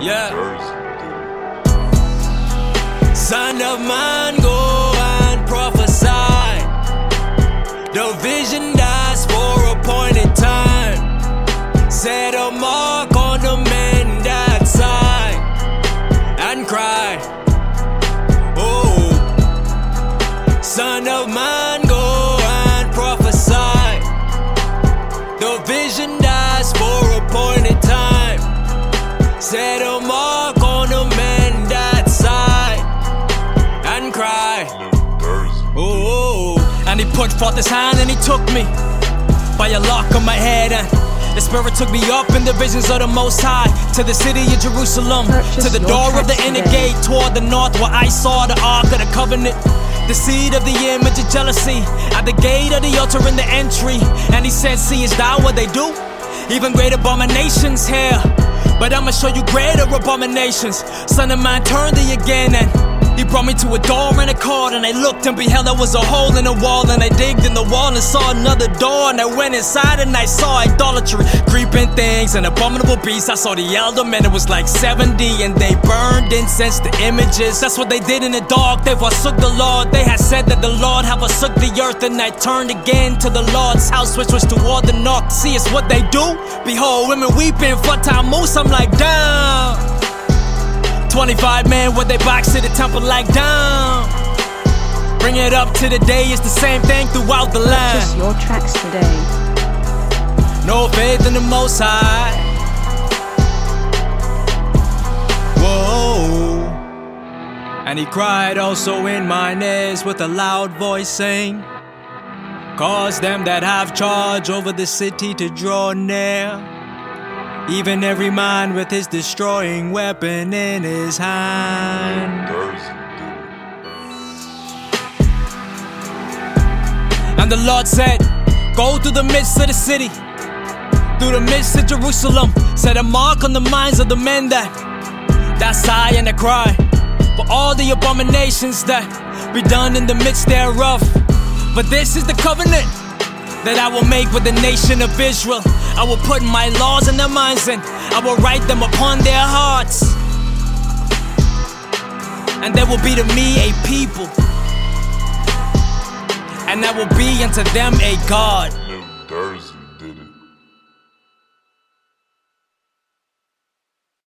Yeah. Son of man, go and prophesy. The vision dies for a appointed time. Set a mark on the men that sigh and cry. Oh, son of man, Set a mark on the man that sigh and cry. Oh, and he put forth his hand and he took me by a lock of my head. And the spirit took me up in the visions of the most high. To the city of Jerusalem to the door of the inner today. gate toward the north where I saw the ark of the covenant. The seed of the image of jealousy at the gate of the altar in the entry. And he said See, is thou what they do? Even great abominations here but I'ma show you greater abominations. Son of mine turn thee again and he brought me to a door and a card, and I looked and beheld there was a hole in the wall, and I digged in the wall and saw another door, and I went inside and I saw idolatry, creeping things and abominable beasts. I saw the elder men, it was like 70, and they burned incense to images. That's what they did in the dark. They forsook the Lord. They had said that the Lord had forsook the earth, and I turned again to the Lord's house, which was toward the north. See, it's what they do. Behold, women weeping for Tammuz. I'm like, damn. 25 men with their backs to the temple like down. Bring it up to the day, it's the same thing throughout the Purchase land. your tracks today. No faith in the Most High. Whoa. And he cried also in mine ears with a loud voice, saying, Cause them that have charge over the city to draw near. Even every man with his destroying weapon in his hand. And the Lord said, Go through the midst of the city, through the midst of Jerusalem. Set a mark on the minds of the men that that sigh and that cry for all the abominations that be done in the midst thereof. But this is the covenant that I will make with the nation of Israel. I will put my laws in their minds and I will write them upon their hearts. And they will be to me a people and I will be unto them a God.